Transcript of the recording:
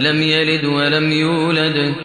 لم يلد ولم يولد.